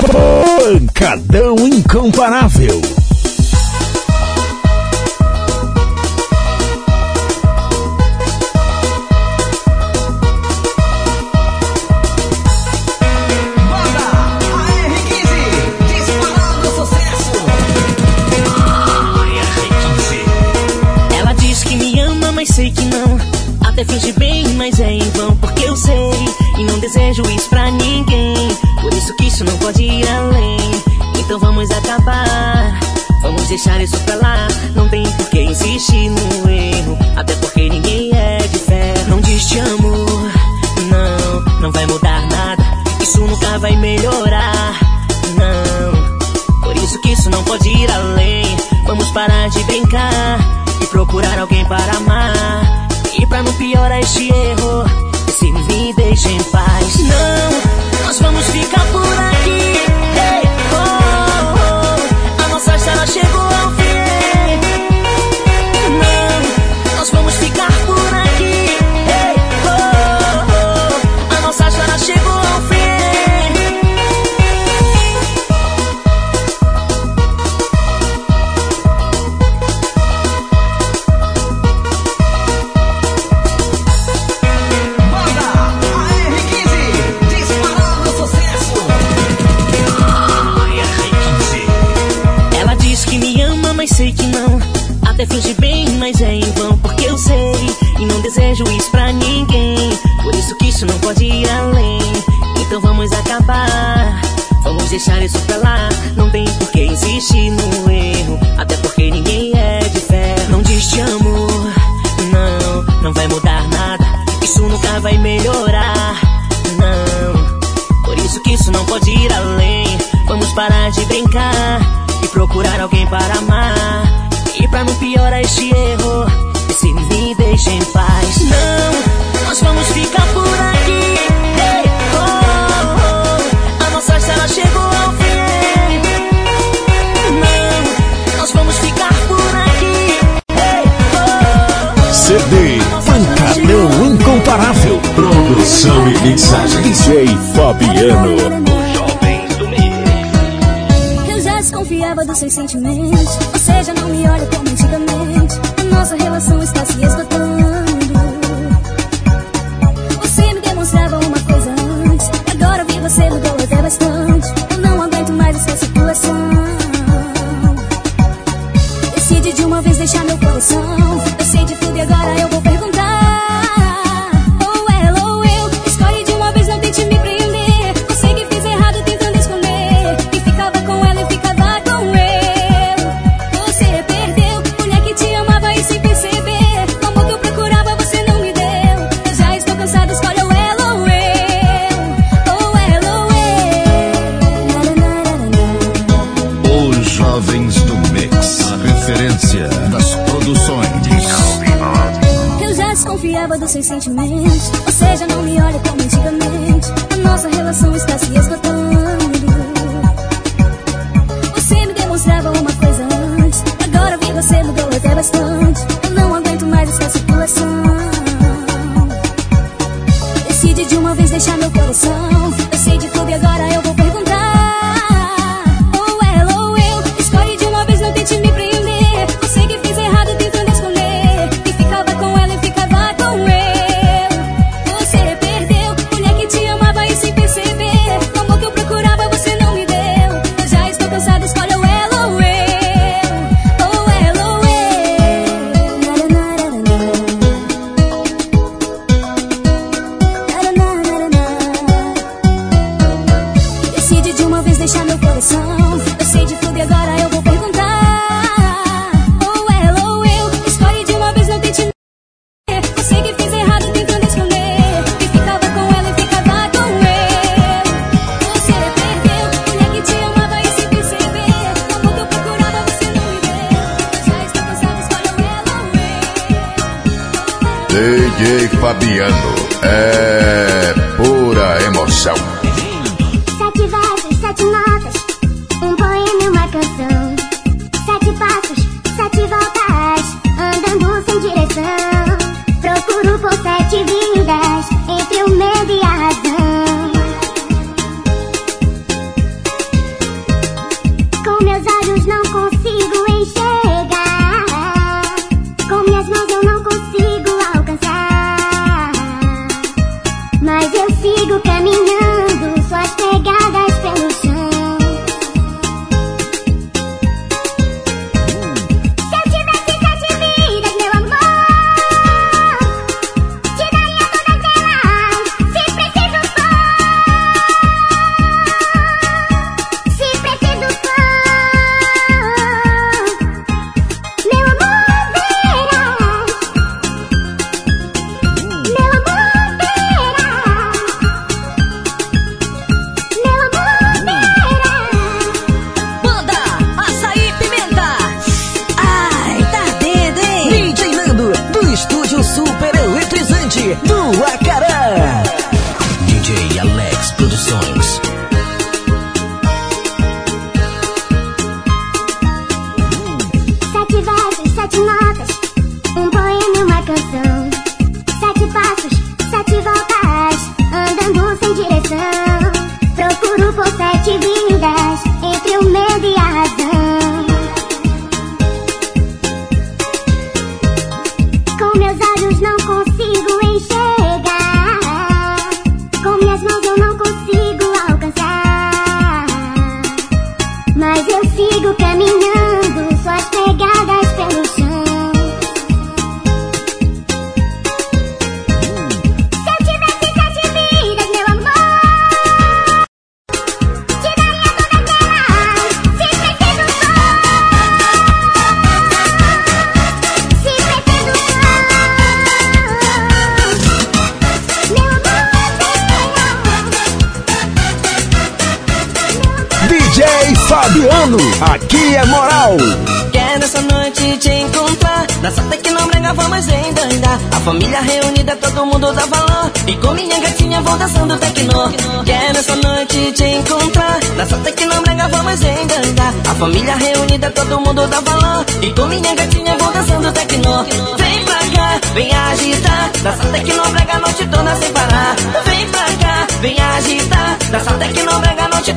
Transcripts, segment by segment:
Pancadão incomparável. desconfiava dos seus sentimentos. Ou seja, não me olha como antigamente. A nossa relação está se esgotando. Você me demonstrava uma coisa antes. Agora vi você mudou até bastante. Eu não aguento mais essa situação. Decide de uma vez deixar meu coração.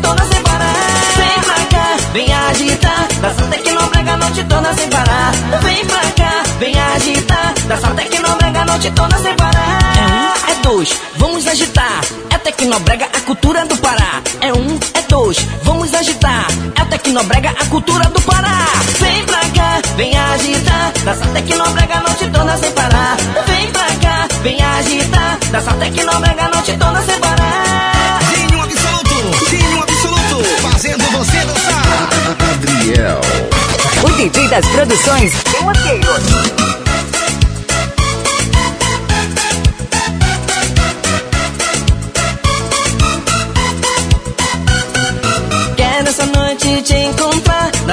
Sem parar. Vem pra cá, vem agitar. Dança tecnobrega a noite toda sem parar. Vem pra cá, vem agitar. Dança tecnobrega a noite toda sem parar. É um, é dois, vamos agitar. É tecnobrega a cultura do Pará. É um, é dois, vamos agitar. É tecnobrega a cultura do Pará. Vem pra cá, vem agitar. Dança tecnobrega a noite toda sem parar. Vem pra cá, vem agitar. Dança tecnobrega a noite toda sem parar DJ das produções tem roteiro. Quero essa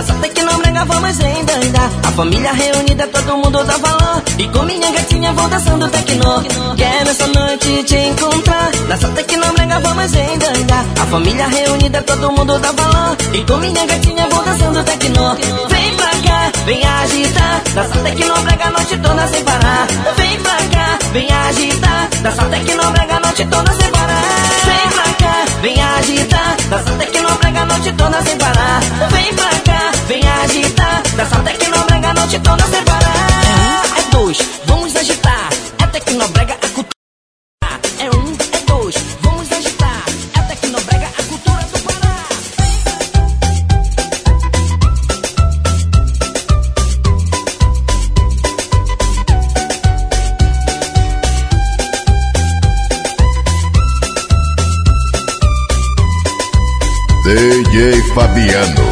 te encontrar Nessa tecnobrega vamos endoidar A família reunida, todo mundo dá valor E com minha gatinha vou dançando tecno Quero essa noite te encontrar. Nessa tecnobrega vamos endoidar A família reunida, todo mundo dá valor E com minha gatinha vou dançando tecno Vem pra cá, vem agitar. Nessa tecnobrega a noite toda sem parar. Vem pra cá, vem agitar. Nessa tecnobrega a noite toda sem parar Vem pra cá, vem agitar. Dança tecnobrega a noite toda sem parar. Vem pra cá, vem agitar. Dança tecnobrega a noite toda sem parar. É um, é dois, vamos agitar. É tecnobrega a cultura É um, é dois, DJ Fabiano.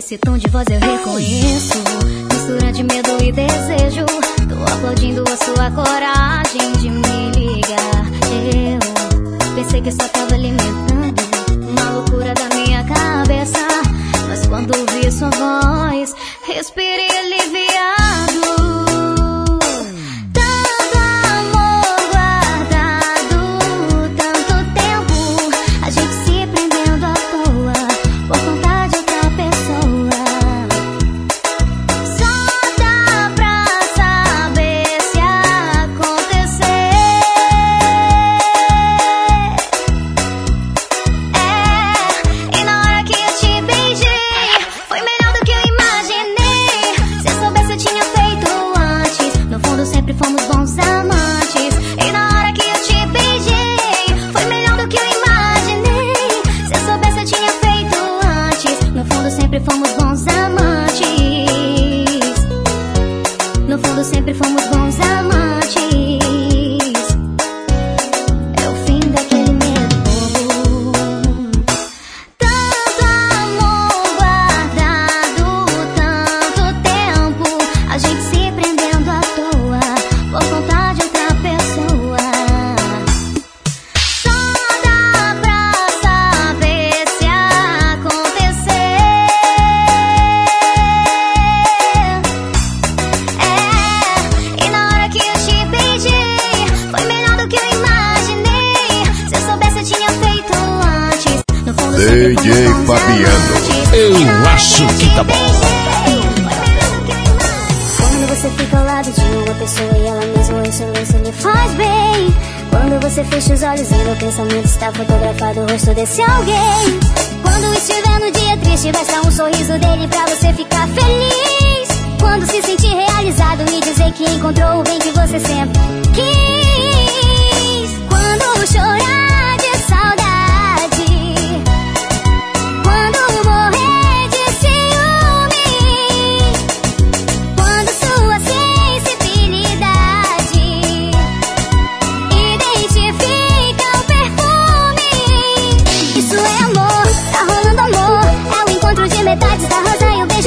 Esse tom de voz eu reconheço. Mistura de medo e desejo. Tô aplaudindo a sua coragem de me ligar. Eu pensei que só tava alimentando uma loucura da minha cabeça. Mas quando ouvi sua voz, respirei aliviado.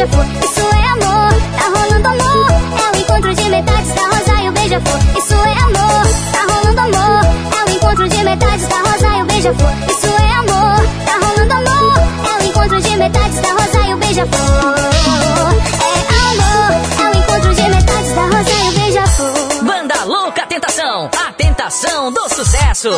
Beija-flor. Isso é amor, tá rolando amor. É o encontro de metades da rosa e o beija-flor. Isso é amor, tá rolando amor. É o encontro de metades da rosa e o beija-flor. Isso é amor, tá rolando amor. É o encontro de metades da rosa e o beija-flor. É amor, é o encontro de metades da rosa e o. Banda Louca Tentação, a tentação do sucesso.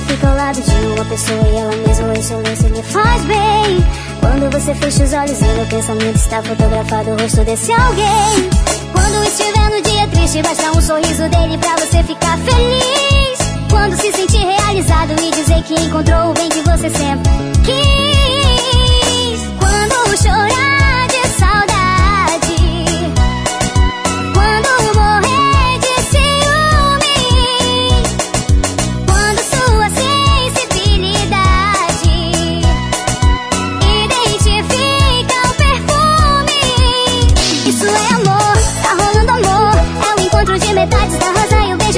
Fica ao lado de uma pessoa e ela mesmo em silêncio lhe faz bem. Quando você fecha os olhos e meu pensamento está fotografado o rosto desse alguém. Quando estiver no dia triste, basta um sorriso dele pra você ficar feliz. Quando se sentir realizado e dizer que encontrou o bem que você sempre quis. Quando chorar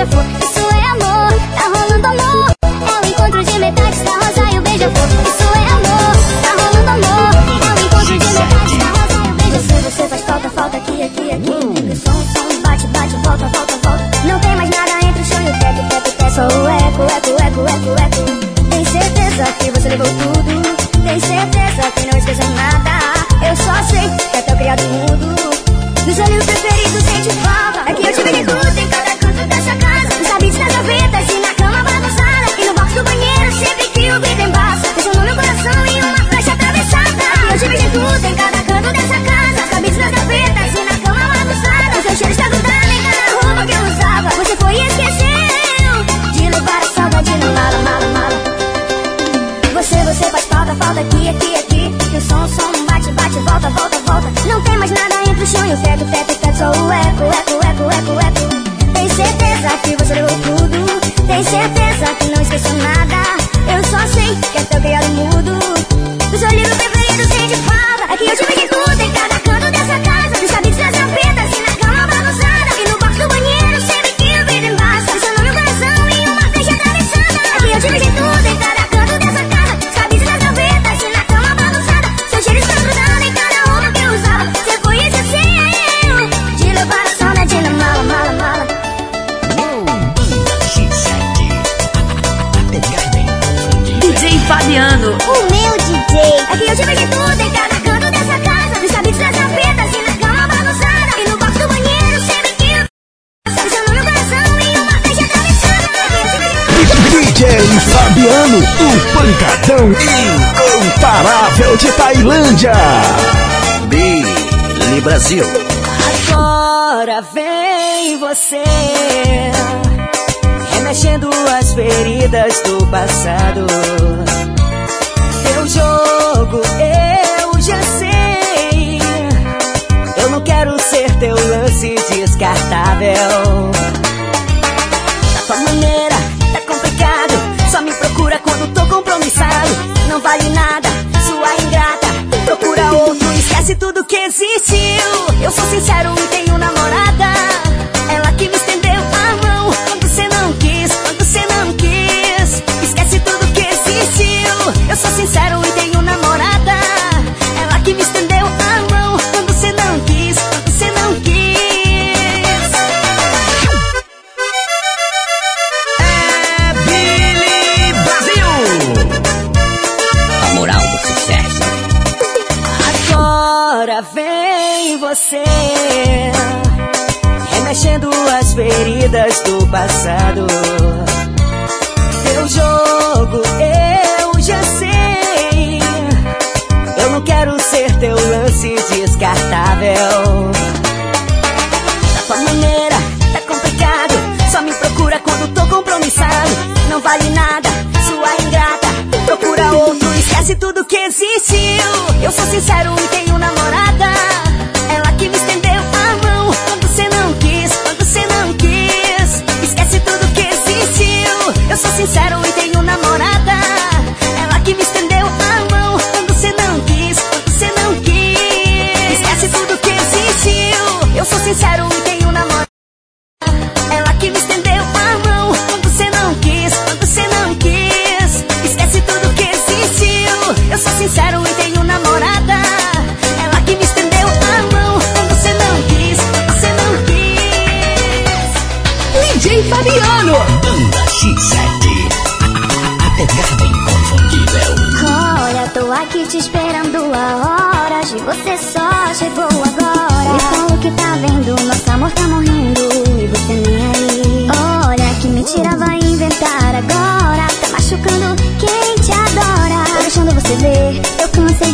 beija-flor. Isso é amor, tá rolando amor. É o encontro de metades da rosa e o beija-flor. Isso é amor, tá rolando amor. É o encontro de metades da rosa e o beija-flor. Você, você faz falta, falta aqui, aqui, aqui. O som, som, bate, bate, volta, volta, volta. Não tem mais nada entre o chão e o teto, teto, teto. Só o eco, eco, eco, eco, eco. Tem certeza que você levou tudo. Tem certeza que não esqueceu nada. Eu só sei que até o criado mudo. Dos olhos preferidos sente falta. É que eu tive de tudo em cada canto dessa casa. Volta, volta, volta. Não tem mais nada entre o chão e o teto, teto, teto. Só o eco, eco, eco, eco, eco. Tem certeza que você levou tudo. Tem certeza que não esqueceu nada. Eu só sei que até o criado mudo. Do seu livro preferido sente falta. É que eu tive de Tailândia. Billy Brasil. Agora vem você Remexendo as feridas do passado Teu jogo eu já sei Eu não quero ser teu lance descartável Da tua maneira tá complicado Só me procura quando tô compromissado Não vale nada, sua ingrata Procura outro, esquece tudo que existiu. Eu sou sincero e tenho namorada vidas do passado. Teu jogo eu já sei. Eu não quero ser teu lance descartável. Da tua maneira tá complicado. Só me procura quando tô compromissado. Não vale nada, sua ingrata. Procura outro, esquece tudo que existiu. Eu sou sincero e tenho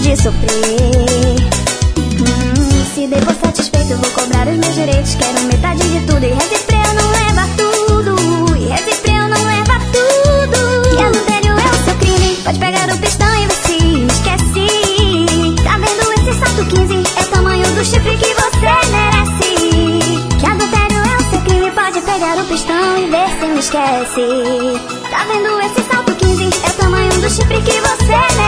de sofrer. Se devo satisfeito, vou cobrar os meus direitos. Quero metade de tudo e Resipreu não leva tudo. E Resipreu não leva tudo. E adultério é o seu crime. Pode pegar o pistão e você me esquece. Tá vendo esse salto 15? É o tamanho do chifre que você merece. Que adultério é o seu crime. Pode pegar o pistão e ver se me esquece. Tá vendo esse salto 15? É o tamanho do chifre que você merece.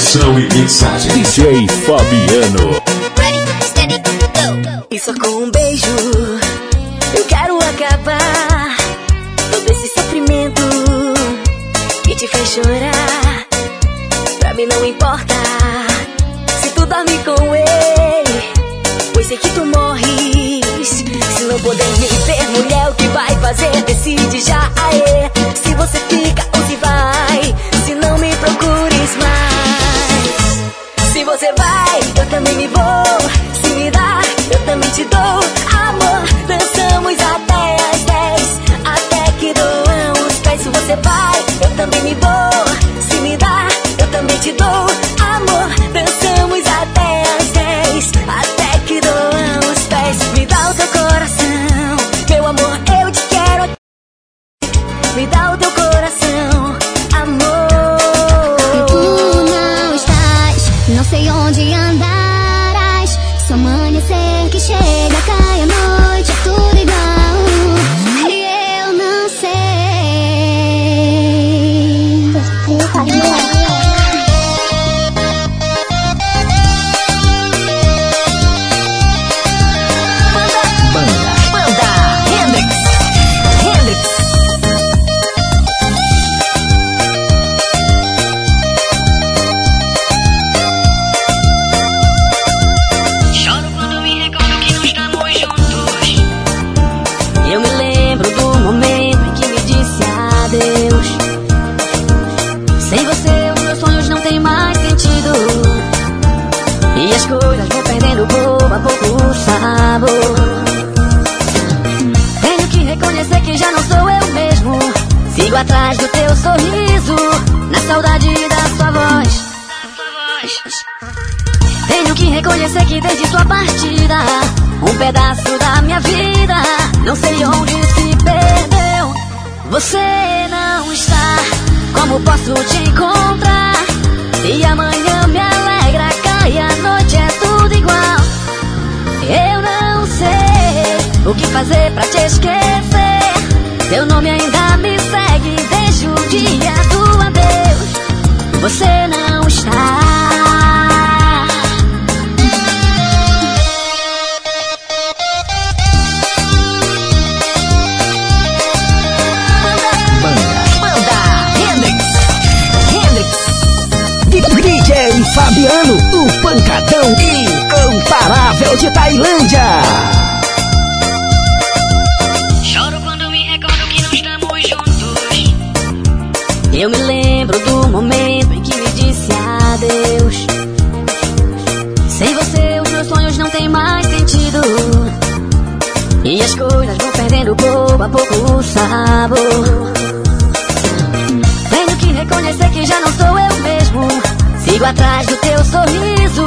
Produção e mixagem. DJ Fabiano. E só com um beijo eu quero acabar todo esse sofrimento que te fez chorar. Pra mim não importa se tu dorme com ele, pois sei que tu morres. Se não poder me ver, mulher, o que vai fazer? Decide já, aê. Dia do adeus. Você não está. Fabiano, o pancadão incomparável de Tailândia. Pouco a pouco o sabor. Tenho que reconhecer que já não sou eu mesmo. Sigo atrás do teu sorriso,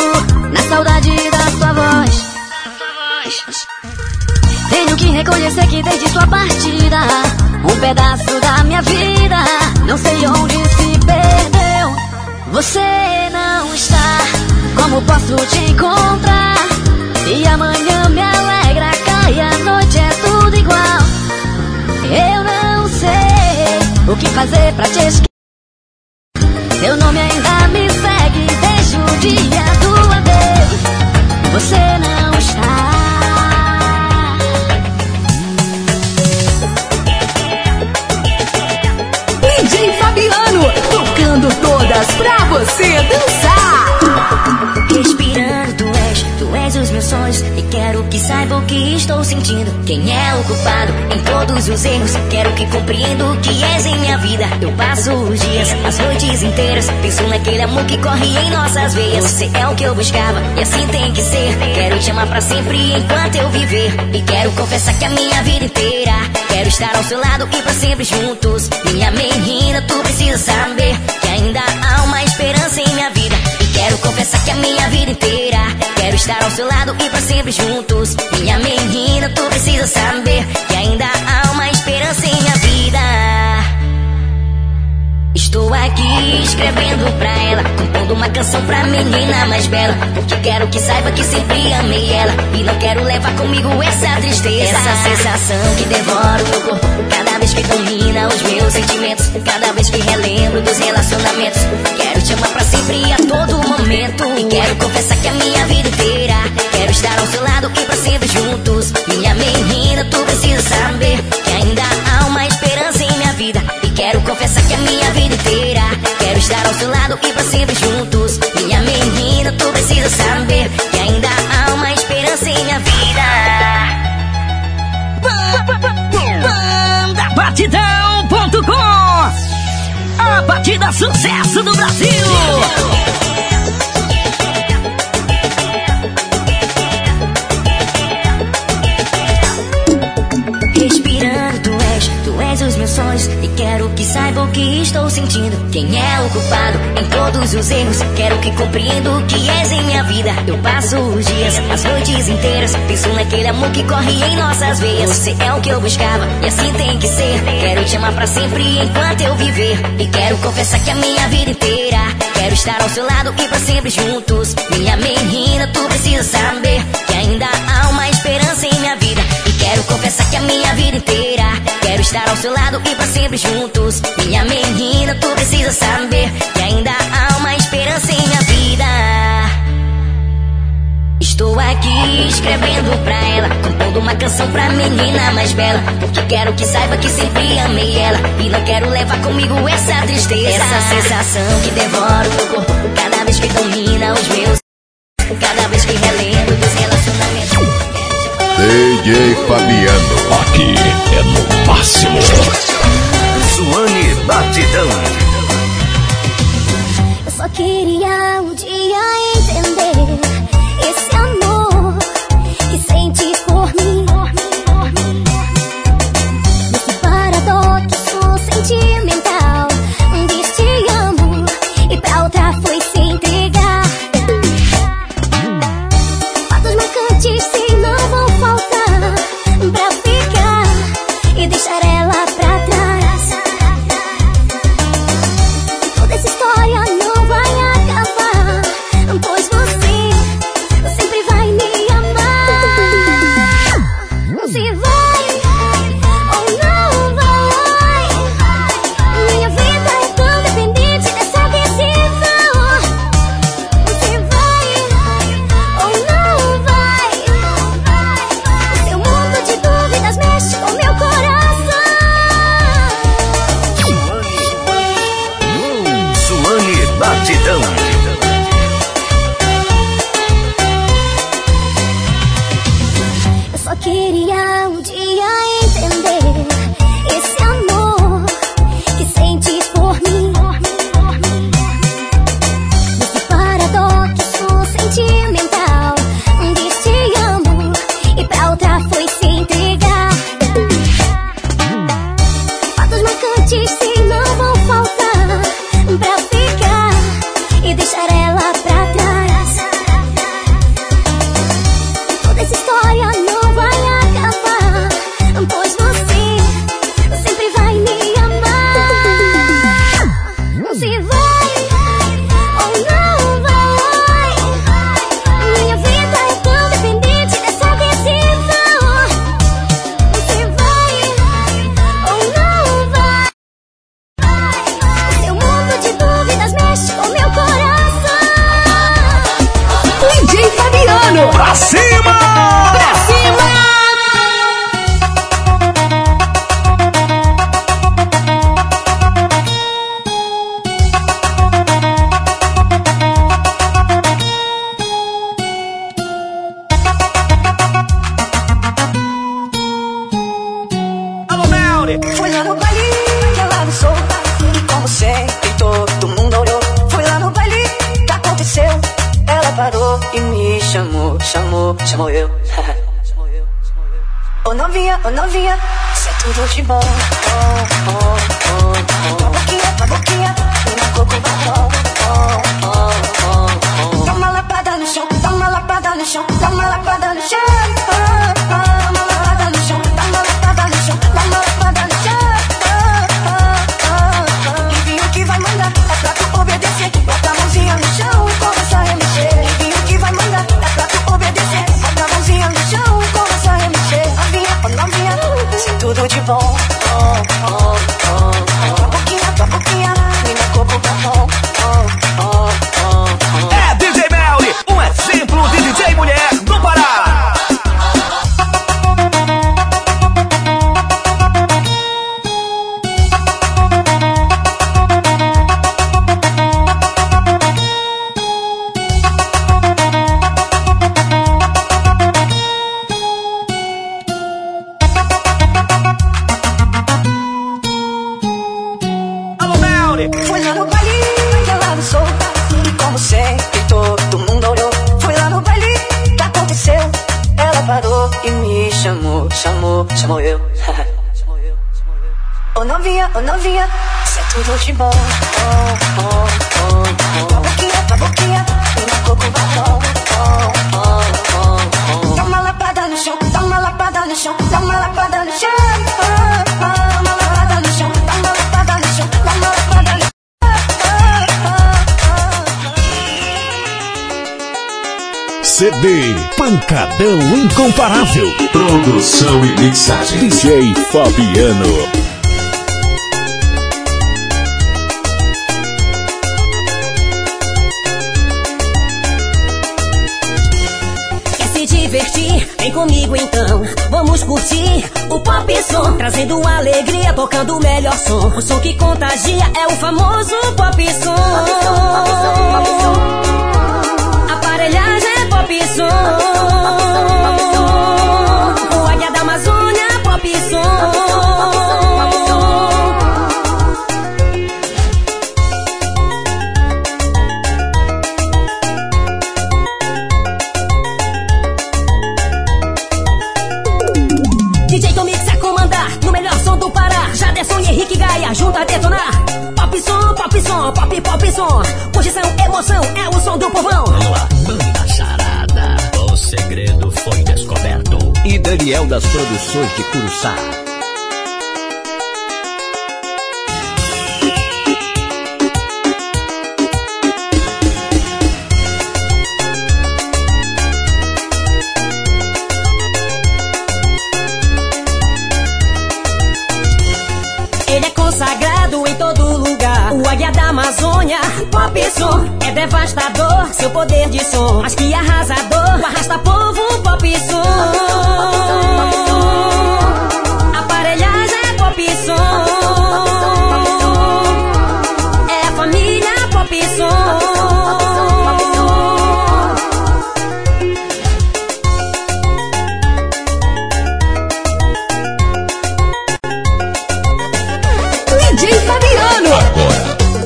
na saudade da sua voz. Tenho que reconhecer que desde sua partida, um pedaço da minha vida, não sei onde se perdeu. Você não está, como posso te encontrar? E amanhã me alegra, cai a noite, é tudo igual. Eu não sei o que fazer pra te esquecer. Teu nome ainda me segue desde o dia do adeus. Você não está. DJ Fabiano, tocando todas pra você dançar. Meus sonhos. E quero que saiba o que estou sentindo. Quem é o culpado em todos os erros? Quero que compreenda o que és em minha vida. Eu passo os dias, as noites inteiras. Penso naquele amor que corre em nossas veias. Você é o que eu buscava e assim tem que ser. Quero te amar pra sempre enquanto eu viver. E quero confessar que a minha vida inteira. Quero estar ao seu lado e pra sempre juntos. Minha menina, tu precisa saber que ainda há uma esperança em minha vida. E quero confessar que a minha vida inteira Quero estar ao seu lado e pra sempre juntos. Minha menina, tu precisa saber que ainda há uma esperança em minha vida. Estou aqui escrevendo pra ela, compondo uma canção pra menina mais bela. Porque quero que saiba que sempre amei ela. E não quero levar comigo essa tristeza. Essa sensação que devora o meu corpo. Cada vez que domina os meus sentimentos. Cada vez que relembro dos relacionamentos. Quero te amar pra sempre a todo momento. E quero confessar que a minha vida banda sucesso do Brasil. estou sentindo. Quem é o culpado em todos os erros? Quero que compreenda o que és em minha vida. Eu passo os dias, as noites inteiras. Penso naquele amor que corre em nossas veias. Você é o que eu buscava e assim tem que ser. Quero te amar pra sempre enquanto eu viver. E quero confessar que a minha vida inteira. Quero estar ao seu lado e pra sempre juntos. Minha menina, tu precisa saber ainda há uma esperança em minha vida. E quero confessar que a minha vida inteira quero estar ao seu lado e pra sempre juntos. Minha menina, tu precisa saber que ainda há uma esperança em minha vida. Estou aqui escrevendo pra ela, compondo uma canção pra menina mais bela. Porque quero que saiba que sempre amei ela. E não quero levar comigo essa tristeza. Essa sensação que devora o meu corpo cada vez que domina os meus. Cada DJ Fabiano. Aqui é no máximo. Suane Batidão. Eu só queria um dia entender esse amor que senti. Produção e mixagem. DJ Fabiano. Quer se divertir? Vem comigo então. Vamos curtir o pop som. Trazendo alegria, tocando o melhor som. O som que contagia é o famoso pop som. Produções de. Ele é consagrado em todo lugar. O águia da Amazônia, pop som, é devastador. Seu poder de som, mas que arrasador. Arrasta povo, pop som. Pop. É a família pop som. DJ Fabiano.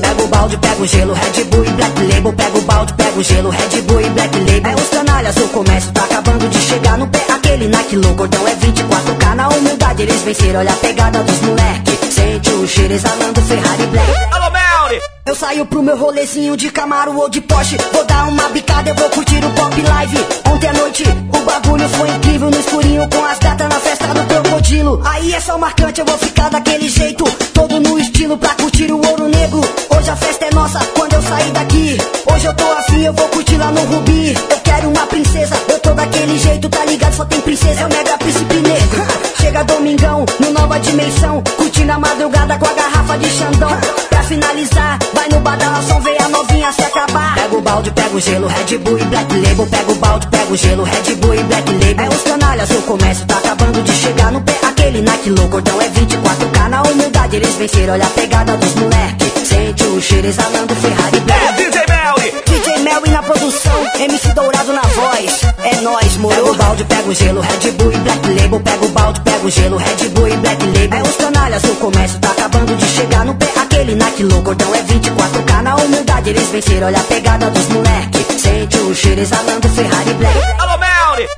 Pega o balde, pega o gelo, Red Bull e Black Label. Pega o balde, pega o gelo, Red Bull e Black Label. É os canalhas, o comércio tá acabando de chegar no pé. Aquele Nike low, gordão é 24K. Na humildade eles venceram, olha a pegada dos moleque. Sente o cheiro exalando Ferrari Black. Alô, Melly! Eu saio pro meu rolezinho de Camaro ou de Porsche. Vou dar uma bicada, eu vou curtir o pop live. Ontem à noite o bagulho foi incrível no escurinho com as gatas na festa do crocodilo. Aí é só marcante, eu vou ficar daquele jeito. Todo no estilo pra curtir o ouro negro. Hoje a festa é nossa quando eu sair daqui. Hoje eu tô afim, eu vou curtir lá no Rubi. Eu quero uma princesa, eu tô daquele jeito, tá ligado? Só tem princesa, é o mega príncipe negro. Chega domingão, no nova dimensão. Curtindo a madrugada com a garrafa de Xandão. Pra finalizar, vai no badalação, vê a novinha se acabar. Pega o balde, pega o gelo, Red Bull e Black Label. Pega o balde, pega o gelo, Red Bull e Black Label. É os canalhas, o comércio tá acabando de chegar no pé. Aquele Nike low, cordão é 24K. Na humildade eles venceram, olha a pegada dos moleque. Sente o cheiro exalando Ferrari Black. É DJ Melly! Produção, MC Dourado na voz. É nóis, moro. Pega o balde, pega o gelo, Red Bull e Black Label. Pega o balde, pega o gelo, Red Bull e Black Label. É os canalhas, o comércio tá acabando de chegar no pé. Aquele Nike low, cordão é 24K. Na humildade eles venceram, olha a pegada dos moleque. Sente o cheiro exalando Ferrari Black. Alô, Melly!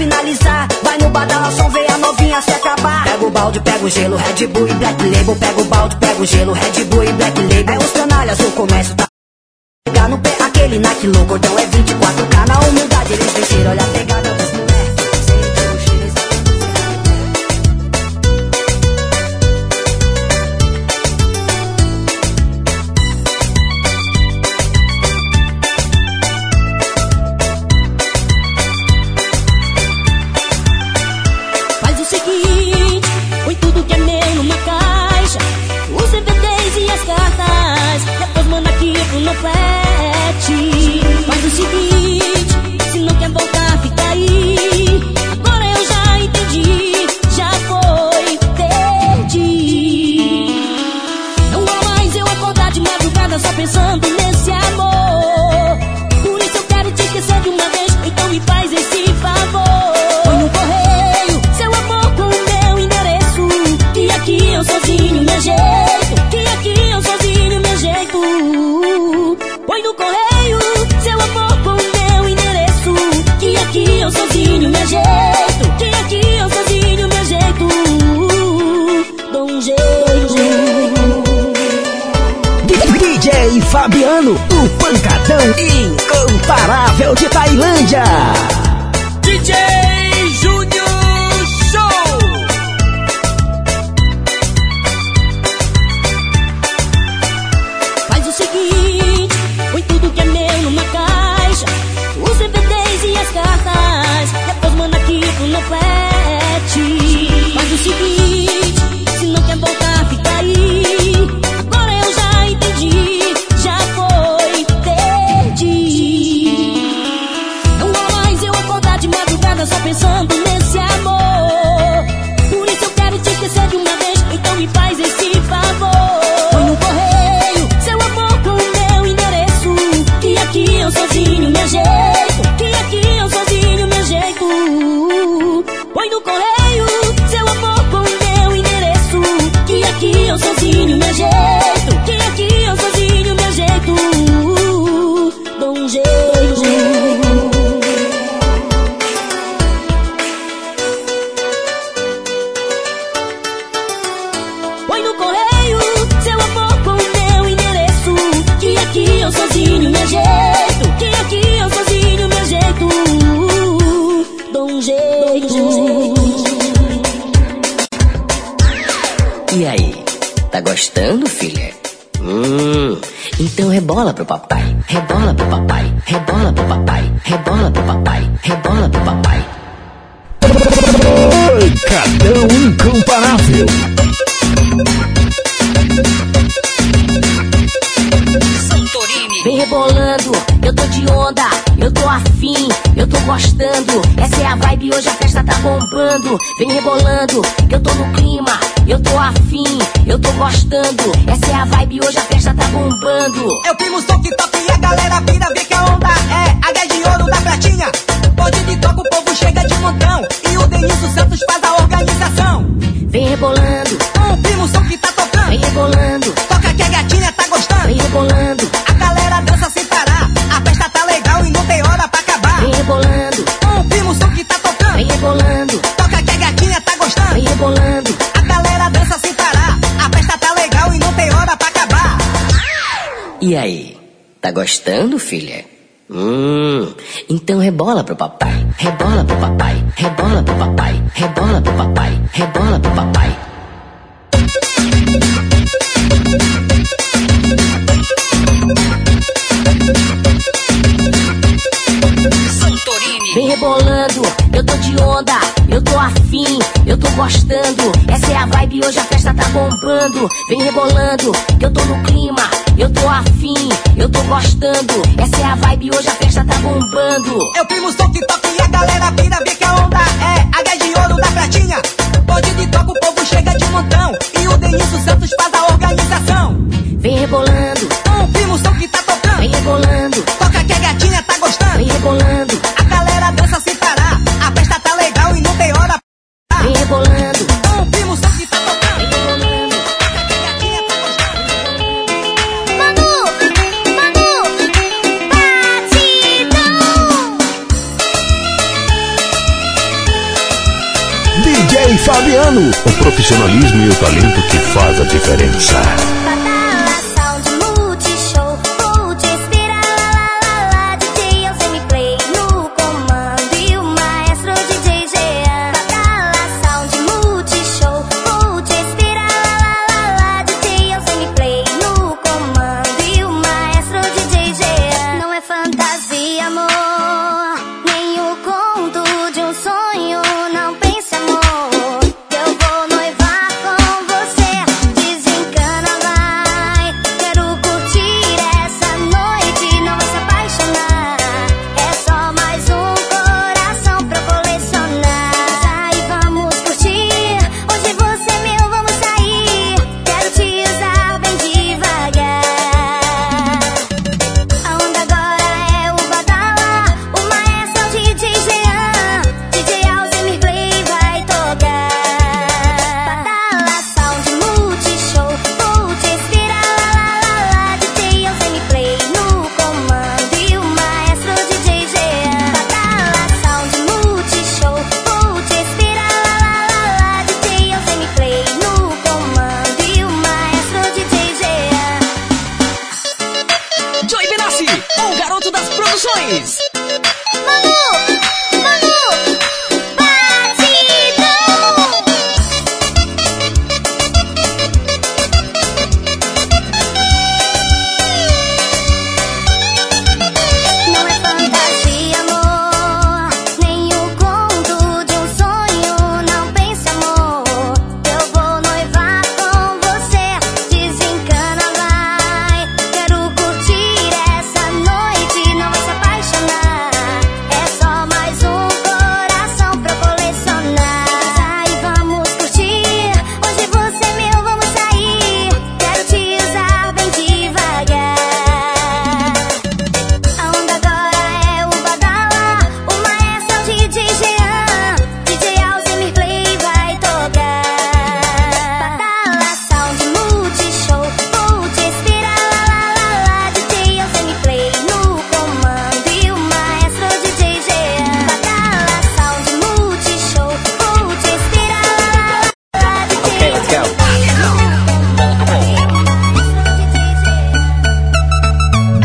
Finalizar, vai no badalação, vê a novinha se acabar. Pega o balde, pega o gelo, Red Bull e Black Label. Pega o balde, pega o gelo, Red Bull e Black Label. É os canalhas, o comércio tá. Pegar no pé, aquele Nike low, cordão é 24K. Na humildade eles venceram, olha a pegada dos aqui eu sozinho, meu jeito. Que aqui eu sozinho, meu jeito. Dou um jeito. E aí, tá gostando, filha? Hum, então rebola pro papai, rebola pro papai, rebola pro papai, rebola pro papai, rebola pro papai. Pancadão incomparável. Rebolando, eu tô de onda, eu tô afim, eu tô gostando. Essa é a vibe, hoje a festa tá bombando. Vem rebolando, eu tô no clima, eu tô afim, eu tô gostando. Essa é a vibe, hoje a festa tá bombando. Eu primo o som que toca e a galera vira, vê que a onda é a 10 de ouro da pratinha. Pode de toca, o povo chega de montão. E o Denilson Santos faz a organização. Vem rebolando, Um primo o som que tá tocando. vem rebolando, Toca que a gatinha tá gostando. vem rebolando, rebolando. A galera dança sem parar. A festa tá legal e não tem hora pra acabar. E aí, tá gostando, filha? Hum, então rebola pro papai, rebola pro papai, rebola pro papai, rebola pro papai, rebola pro papai. Vem rebolando, eu tô de onda, eu tô afim, eu tô gostando. Essa é a vibe, hoje a festa tá bombando. Vem rebolando, eu tô no clima, eu tô afim, eu tô gostando. Essa é a vibe, hoje a festa tá bombando. Eu primo o som que toca e a galera vira, vê que a onda é a 10 de ouro da pratinha. Pode de toca, o povo chega de montão. E o Denilson Santos faz a organização. Vem rebolando, primo o som que tá tocando. vem rebolando, Toca que a gatinha tá gostando. vem rebolando, O profissionalismo e o talento que faz a diferença.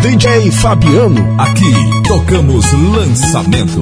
DJ Fabiano, aqui tocamos lançamento.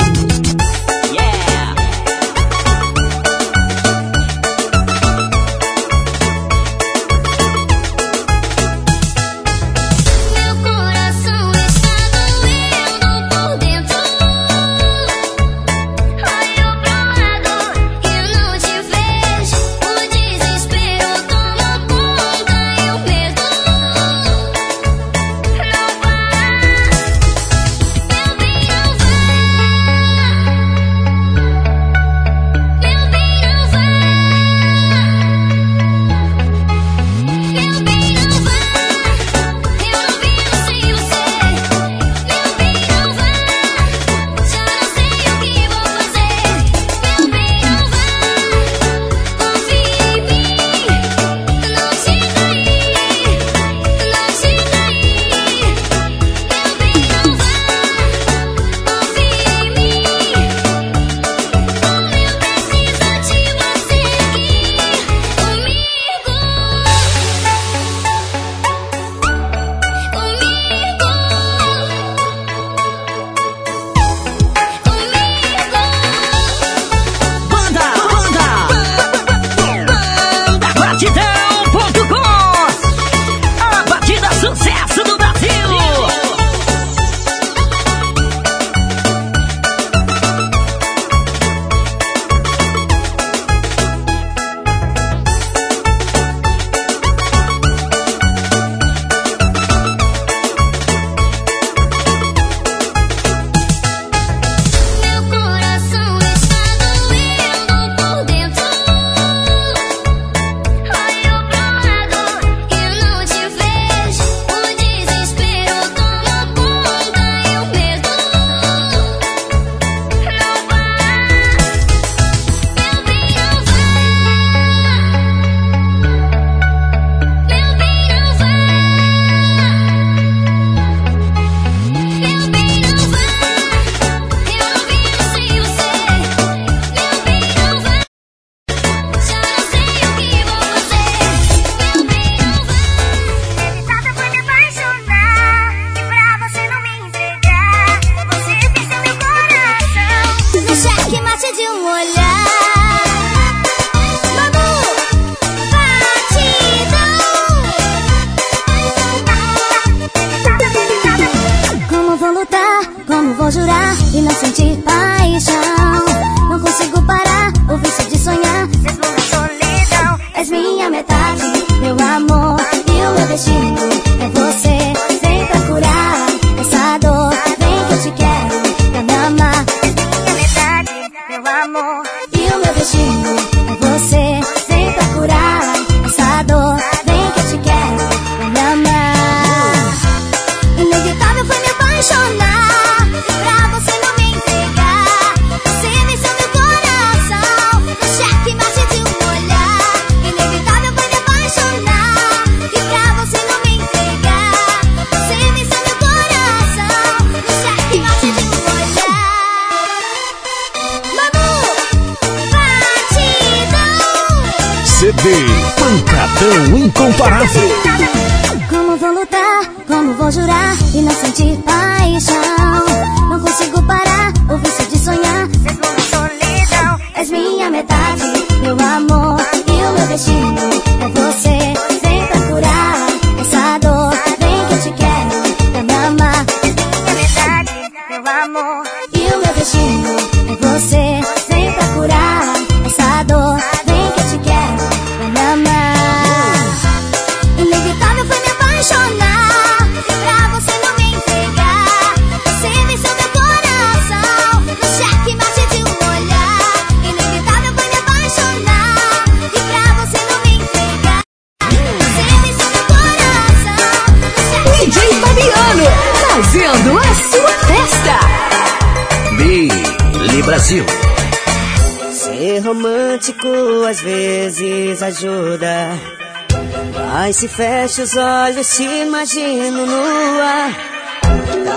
Se fecha os olhos, te imagino nua.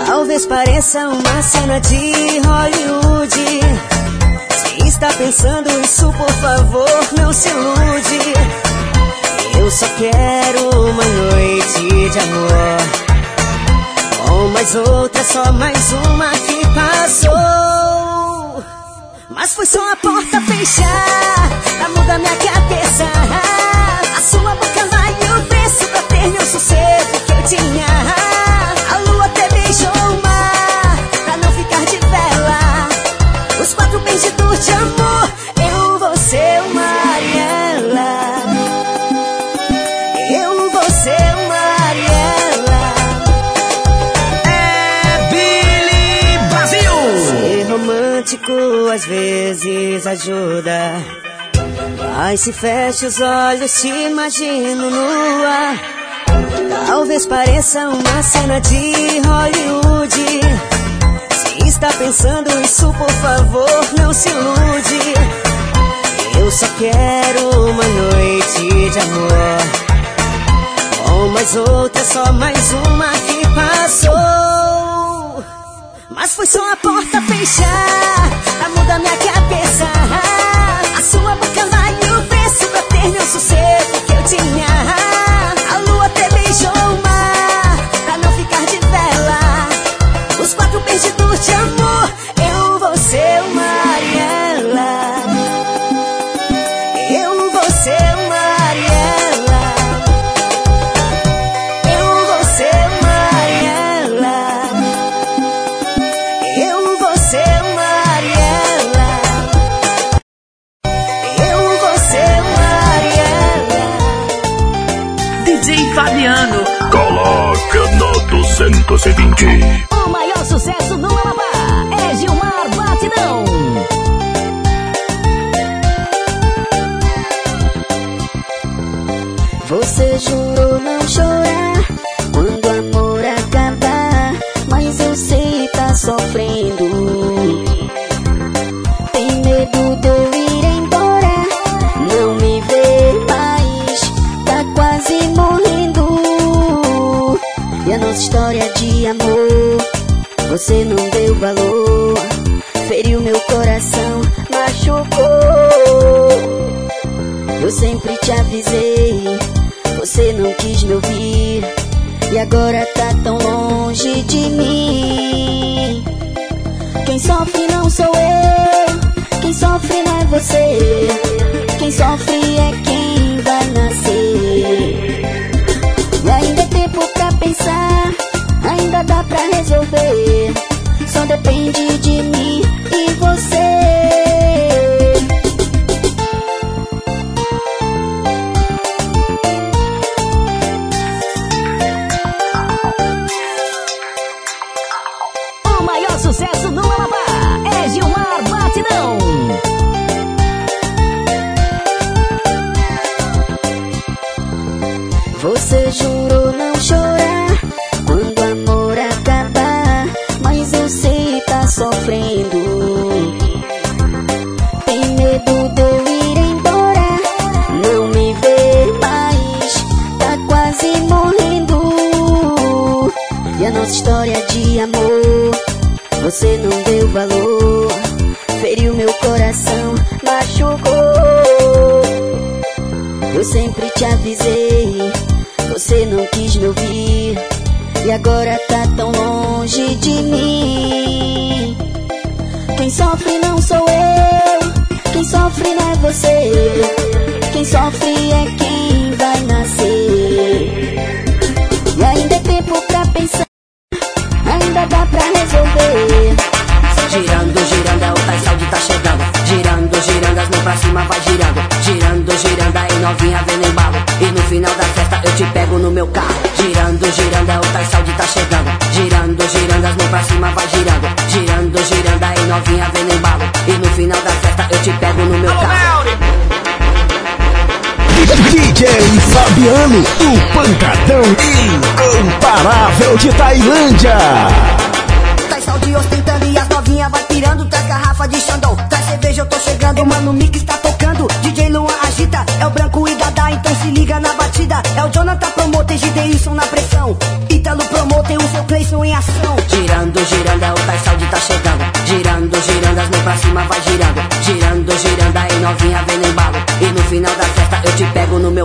Talvez pareça uma cena de Hollywood. Se está pensando isso, por favor, não se ilude. Eu só quero uma noite de amor. Com mais outra, só mais uma que passou. Mas foi só a porta fechar pra mudar minha cabeça. A sua boca vale preço pra ter meu sossego que eu tinha. A lua até beijou o mar pra não ficar de vela. Os quatro benditos de amor, eu, você, o mar e. Eu, você, o mar e. É Billy Brasil. Ser romântico às vezes ajuda. Mas se fecha os olhos, te imagino nua. Talvez pareça uma cena de Hollywood. Se está pensando isso, por favor, não se ilude. Eu só quero uma noite de amor. Com mais outra, só mais uma que passou. Mas foi só a porta fechar pra mudar minha cabeça. A sua boca sossego que eu tinha. A lua até beijou o mar pra não ficar de vela. Os quatro perdidos de amor, 220. O maior sucesso no Amapá é Gilmar Batidão. Você jurou não chorar quando o amor acabar, mas eu sei tá sofrendo. Tem medo de eu ir embora, não me ver mais, tá quase morrendo. E a nossa história amor, você não deu valor, feriu meu coração, machucou. Eu sempre te avisei, você não quis me ouvir. E agora tá tão longe de mim. Quem sofre não sou eu, quem sofre não é você. Quem sofre é quem vai nascer. E ainda é tempo pra pensar, ainda dá pra resolver. Só depende de mim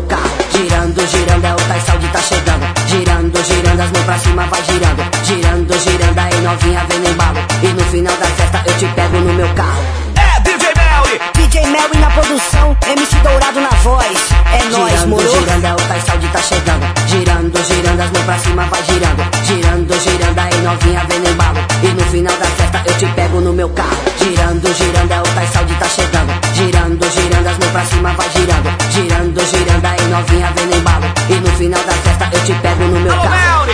carro. Girando, girando, é o tais saúde tá chegando. Girando, girando, as mãos pra cima vai girando. Girando, girando, aí novinha vem no embalo. E no final da festa eu te pego no meu carro. É DJ Melly! DJ Melly na produção, MC Dourado na voz. É nóis, moro. Girando, é o tais saúde tá chegando. Girando, girando, as mãos pra cima vai girando. Girando, girando, aí novinha vem no embalo. E no final da festa eu te pego no meu carro. Girando, girando, é o tais saúde tá chegando. Girando, girando, as mãos pra cima vai girando novinha vem no embalo. E no final da festa eu te pego no meu carro.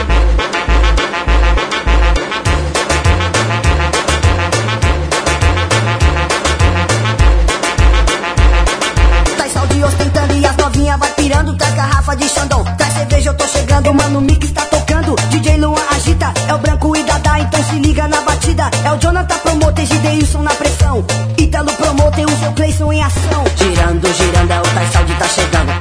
Tá salve ostentando e as novinha vai pirando. Tá garrafa de Xandão, tá cerveja, eu tô chegando. Mano, o mix tá tocando. DJ Luan agita, é o branco e Dada então se liga na batida. É o Jonathan Promoter, Gideilson na pressão. Italo Promoter, o seu Clayson em ação. Girando, girando, é o Taisaldi tá chegando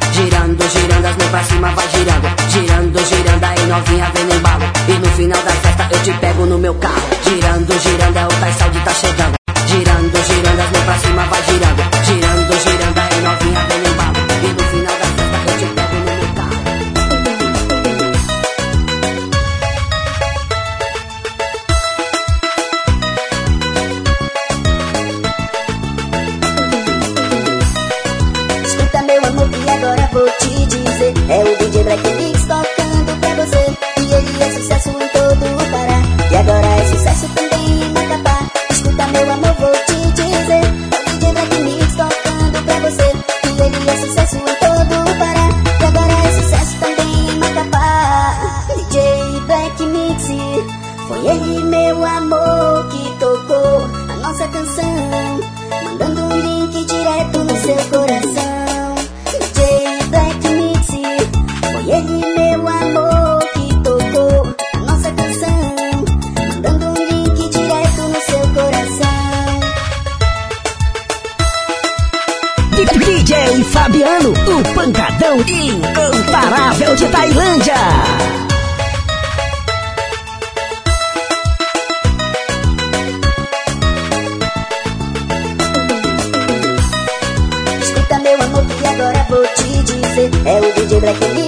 girando, girando, as mãos pra cima vai girando. Girando, girando, aí novinha vem no embalo. E no final da festa eu te pego no meu carro. Girando, girando, é o Taisal tá chegando. Girando, girando, as mãos pra cima vai girando. Girando Black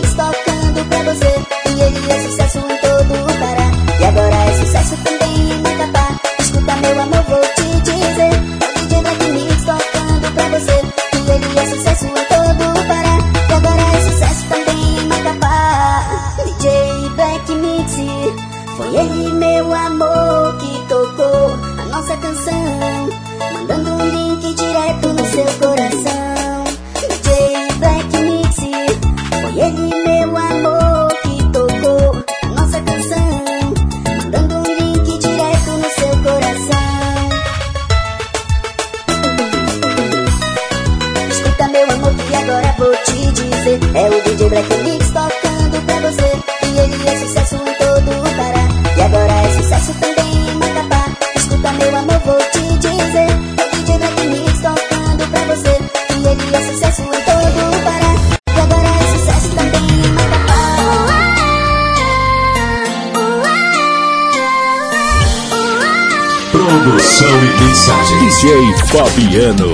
Piano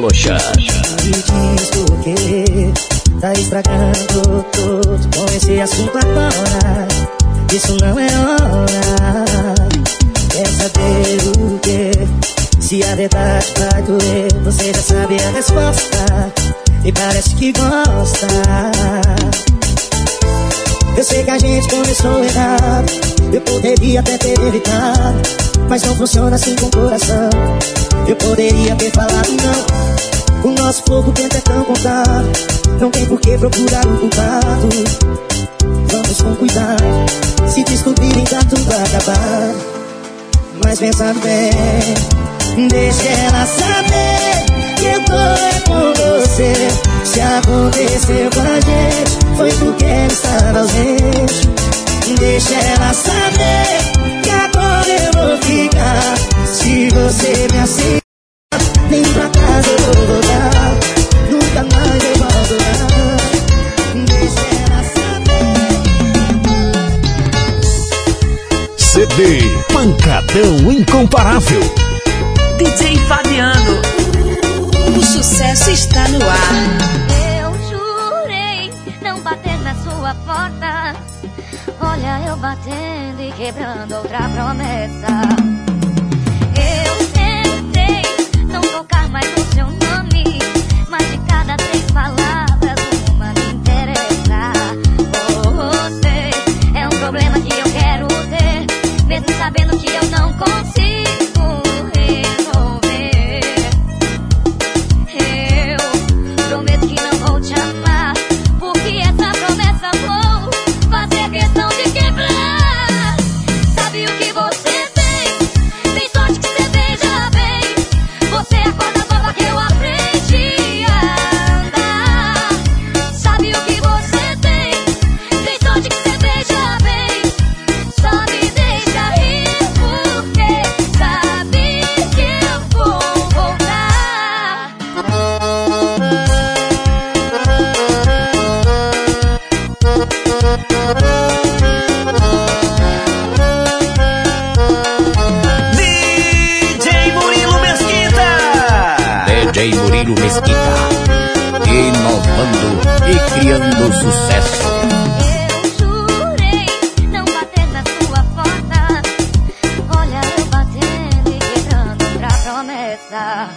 Molocha. Me diz por que tá estragando tudo com esse assunto agora. Isso não é hora. Quer saber o que? Se a verdade vai doer, você já sabe a resposta. E parece que gosta. Eu sei que a gente começou errado. Eu poderia até ter evitado Mas não funciona assim com o coração. Eu poderia ter falado não. O nosso fogo quente é tão contado Não tem por que procurar o culpado. Vamos com cuidado Se descobrirem tá tudo acabar Mas pensando bem Deixa ela saber esquentou é com você. Se aconteceu com a gente Foi porque ela estava ausente. Deixa ela saber Que agora eu vou ficar. Se você me aceitar Nem pra casa eu vou voltar. Nunca mais eu volto não Deixa ela saber. CD Pancadão Incomparável. DJ Fabiano. O sucesso está no ar. Eu jurei não bater na sua porta. Olha, eu batendo e quebrando outra promessa. Eu tentei não tocar mais no seu nome, mas de cada três falar. e criando sucesso. Eu jurei não bater na sua porta, olha eu batendo e promessa.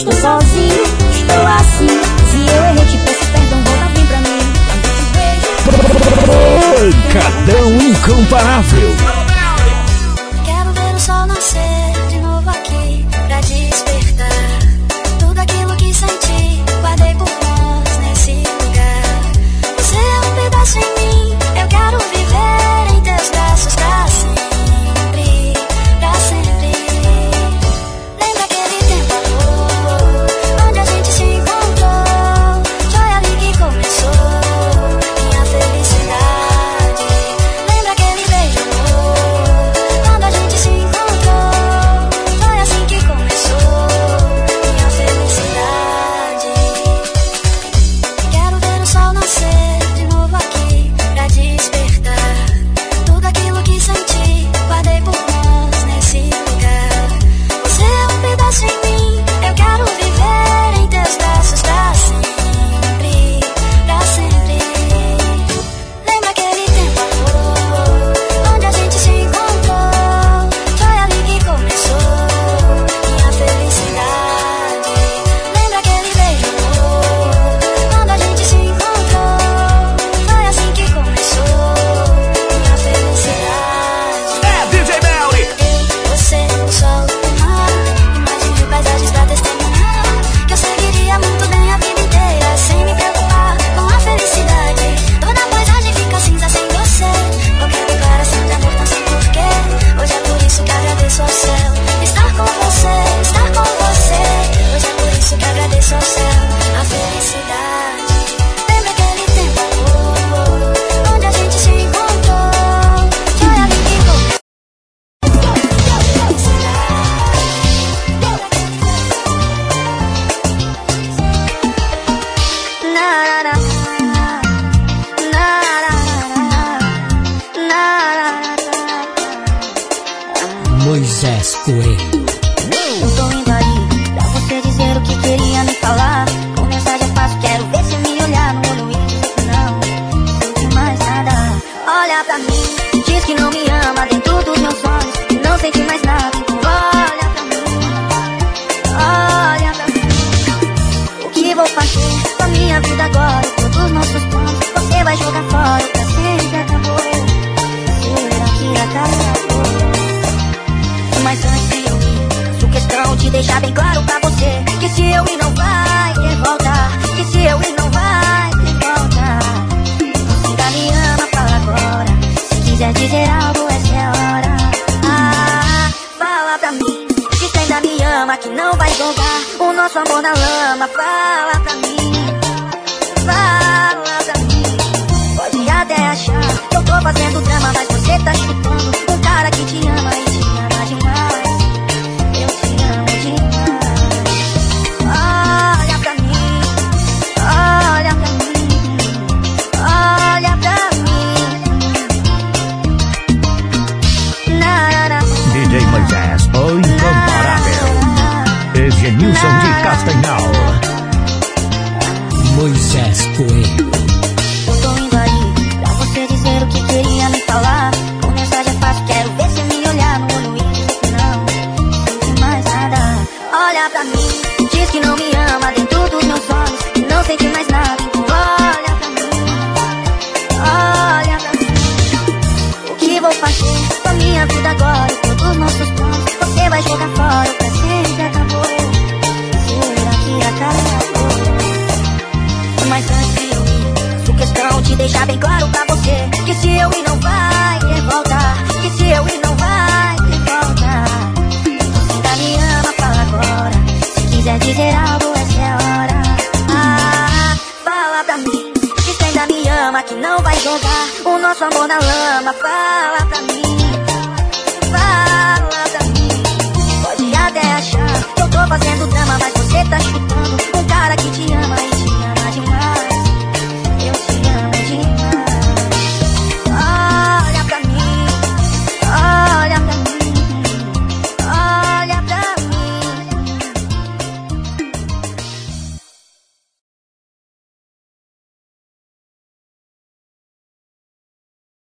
estou sozinho, estou assim. Se eu errei, te peço perdão, volta bem pra mim. Pancadão incomparável. you know me fala pra mim. Fala pra mim. Pode até achar que eu tô fazendo drama, mas você tá chutando um cara que te ama.